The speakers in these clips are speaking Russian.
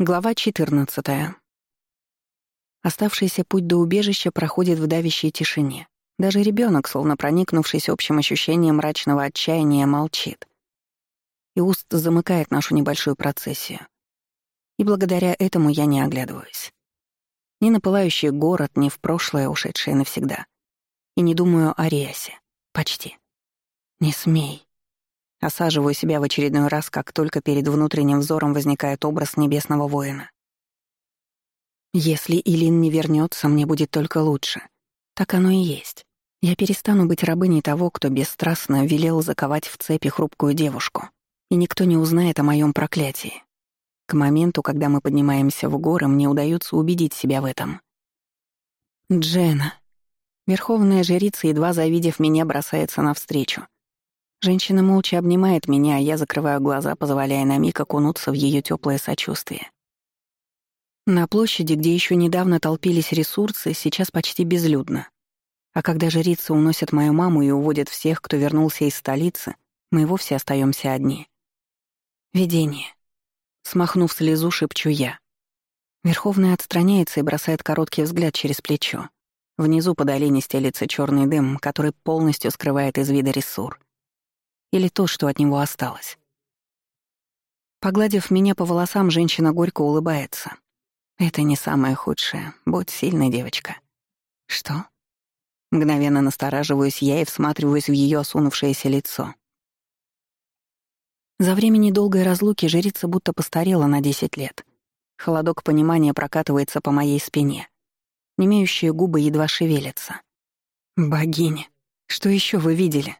Глава 14. Оставшийся путь до убежища проходит в давящей тишине. Даже ребенок, словно проникнувшись общим ощущением мрачного отчаяния, молчит. И уст замыкает нашу небольшую процессию. И благодаря этому я не оглядываюсь. Ни на пылающий город, ни в прошлое, ушедшее навсегда. И не думаю о Риасе. Почти. Не смей. Осаживаю себя в очередной раз, как только перед внутренним взором возникает образ небесного воина. Если Илин не вернется, мне будет только лучше. Так оно и есть. Я перестану быть рабыней того, кто бесстрастно велел заковать в цепи хрупкую девушку, и никто не узнает о моем проклятии. К моменту, когда мы поднимаемся в горы, мне удается убедить себя в этом. Джена. Верховная жрица, едва завидев меня, бросается навстречу. Женщина молча обнимает меня, а я закрываю глаза, позволяя на миг окунуться в ее теплое сочувствие. На площади, где еще недавно толпились ресурсы, сейчас почти безлюдно. А когда жрицы уносят мою маму и уводят всех, кто вернулся из столицы, мы и вовсе остаемся одни. Видение. Смахнув слезу, шепчу я. Верховная отстраняется и бросает короткий взгляд через плечо. Внизу по долине стелится черный дым, который полностью скрывает из вида ресур или то, что от него осталось. Погладив меня по волосам, женщина горько улыбается. Это не самое худшее. Будь сильной, девочка. Что? Мгновенно настораживаюсь я и всматриваюсь в ее осунувшееся лицо. За время недолгой разлуки жрица будто постарела на десять лет. Холодок понимания прокатывается по моей спине. Немеющие губы едва шевелятся. «Богиня, что еще вы видели?»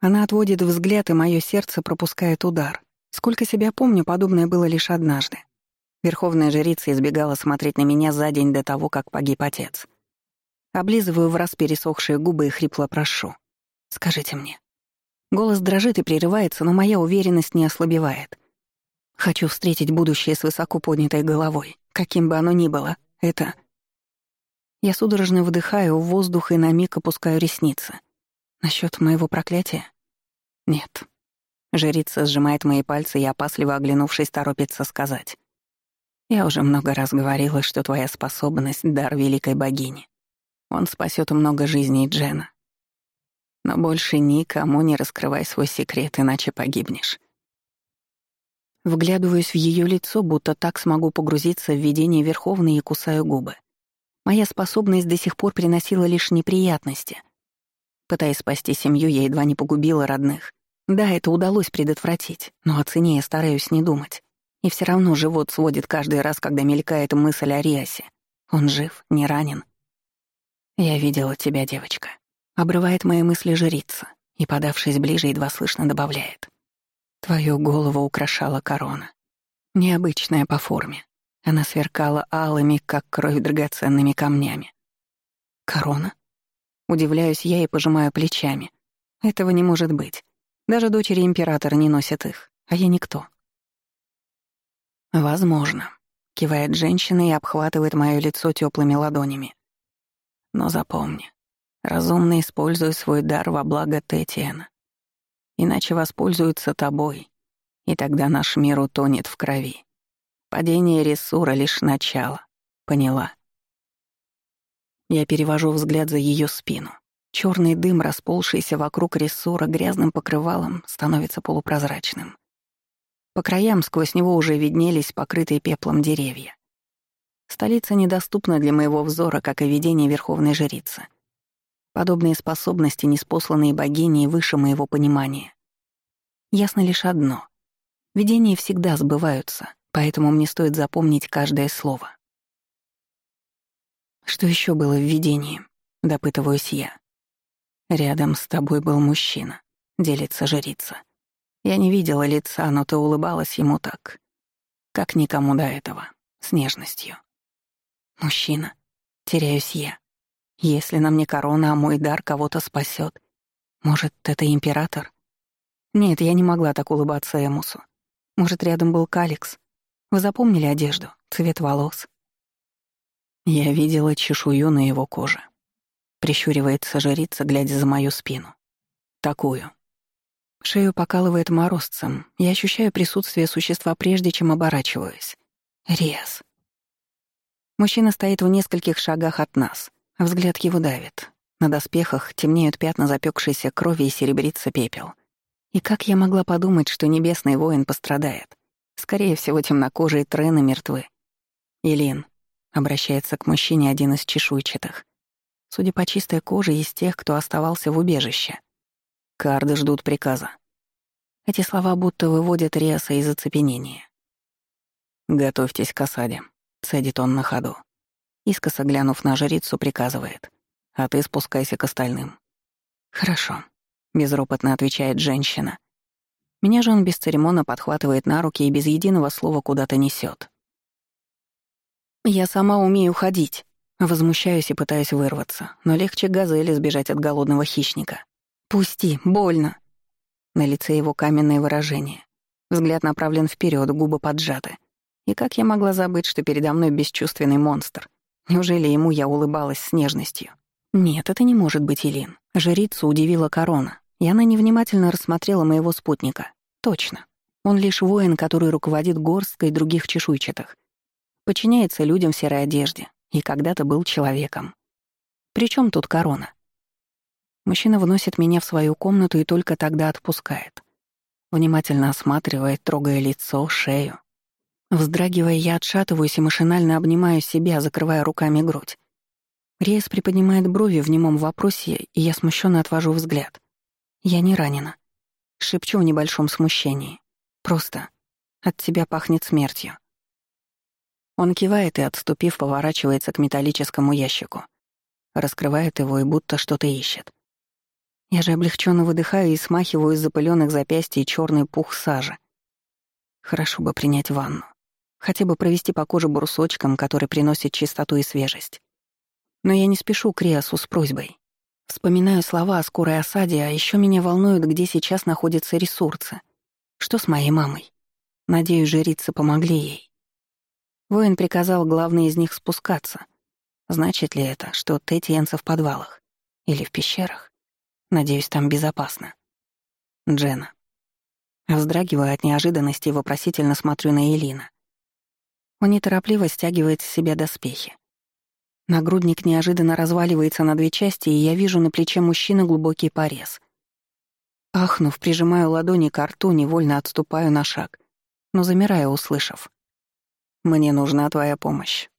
Она отводит взгляд, и мое сердце пропускает удар. Сколько себя помню, подобное было лишь однажды. Верховная жрица избегала смотреть на меня за день до того, как погиб отец. Облизываю в раз пересохшие губы и хрипло прошу. «Скажите мне». Голос дрожит и прерывается, но моя уверенность не ослабевает. Хочу встретить будущее с высоко поднятой головой, каким бы оно ни было. Это... Я судорожно вдыхаю в воздух и на миг опускаю ресницы. Насчет моего проклятия? Нет. Жрица сжимает мои пальцы и, опасливо оглянувшись, торопится сказать. Я уже много раз говорила, что твоя способность — дар великой богини. Он спасет много жизней Джена. Но больше никому не раскрывай свой секрет, иначе погибнешь. Вглядываюсь в ее лицо, будто так смогу погрузиться в видение Верховной и кусаю губы. Моя способность до сих пор приносила лишь неприятности, Пытаясь спасти семью, я едва не погубила родных. Да, это удалось предотвратить, но о цене я стараюсь не думать. И все равно живот сводит каждый раз, когда мелькает мысль о Риасе. Он жив, не ранен. «Я видела тебя, девочка», — обрывает мои мысли жрица и, подавшись ближе, едва слышно добавляет. «Твою голову украшала корона. Необычная по форме. Она сверкала алыми, как кровь драгоценными камнями. Корона? Удивляюсь я и пожимаю плечами. Этого не может быть. Даже дочери императора не носят их, а я никто. Возможно. Кивает женщина и обхватывает мое лицо теплыми ладонями. Но запомни, разумно используй свой дар во благо Тетиана. Иначе воспользуются тобой, и тогда наш мир утонет в крови. Падение Ресура — лишь начало. Поняла? Я перевожу взгляд за ее спину. Черный дым, расползшийся вокруг рессора грязным покрывалом, становится полупрозрачным. По краям сквозь него уже виднелись покрытые пеплом деревья. Столица недоступна для моего взора, как и видение Верховной Жрицы. Подобные способности, неспосланные богиней, выше моего понимания. Ясно лишь одно. Видения всегда сбываются, поэтому мне стоит запомнить каждое слово. Что еще было в видении? Допытываюсь я. Рядом с тобой был мужчина, делится жрица. Я не видела лица, но ты улыбалась ему так, как никому до этого, с нежностью. Мужчина. Теряюсь я. Если на мне корона, а мой дар кого-то спасет, может, это император? Нет, я не могла так улыбаться Эмусу. Может, рядом был Каликс? Вы запомнили одежду, цвет волос? Я видела чешую на его коже. Прищуривается жрица, глядя за мою спину. Такую. Шею покалывает морозцем. Я ощущаю присутствие существа прежде, чем оборачиваюсь. Риас. Мужчина стоит в нескольких шагах от нас. Взгляд его давит. На доспехах темнеют пятна запекшейся крови и серебрится пепел. И как я могла подумать, что небесный воин пострадает? Скорее всего, темнокожие трены мертвы. Илин обращается к мужчине один из чешуйчатых. Судя по чистой коже, из тех, кто оставался в убежище. Карды ждут приказа. Эти слова будто выводят Риаса из оцепенения. «Готовьтесь к осаде», — цедит он на ходу. Искоса глянув на жрицу, приказывает. «А ты спускайся к остальным». «Хорошо», — безропотно отвечает женщина. Меня же он бесцеремонно подхватывает на руки и без единого слова куда-то несет. «Я сама умею ходить», — возмущаюсь и пытаюсь вырваться, но легче газели сбежать от голодного хищника. «Пусти, больно». На лице его каменное выражение. Взгляд направлен вперед, губы поджаты. И как я могла забыть, что передо мной бесчувственный монстр? Неужели ему я улыбалась с нежностью? Нет, это не может быть Илин. Жрицу удивила корона, и она невнимательно рассмотрела моего спутника. Точно. Он лишь воин, который руководит горсткой других чешуйчатых. Подчиняется людям в серой одежде и когда-то был человеком. Причем тут корона? Мужчина вносит меня в свою комнату и только тогда отпускает. Внимательно осматривает, трогая лицо, шею. Вздрагивая, я отшатываюсь и машинально обнимаю себя, закрывая руками грудь. Рейс приподнимает брови в немом вопросе, и я смущенно отвожу взгляд. Я не ранена. Шепчу в небольшом смущении. Просто от тебя пахнет смертью. Он кивает и, отступив, поворачивается к металлическому ящику. Раскрывает его и будто что-то ищет. Я же облегченно выдыхаю и смахиваю из запыленных запястий черный пух сажи. Хорошо бы принять ванну. Хотя бы провести по коже брусочком, который приносит чистоту и свежесть. Но я не спешу к Риасу с просьбой. Вспоминаю слова о скорой осаде, а еще меня волнует, где сейчас находятся ресурсы. Что с моей мамой? Надеюсь, жрицы помогли ей. Воин приказал главный из них спускаться. Значит ли это, что Тетьянца в подвалах? Или в пещерах? Надеюсь, там безопасно. Джена. Вздрагиваю от неожиданности и вопросительно смотрю на Элина. Он неторопливо стягивает с себя доспехи. Нагрудник неожиданно разваливается на две части, и я вижу на плече мужчины глубокий порез. Ахнув, прижимаю ладони к рту, невольно отступаю на шаг, но замираю, услышав. «Мне нужна твоя помощь.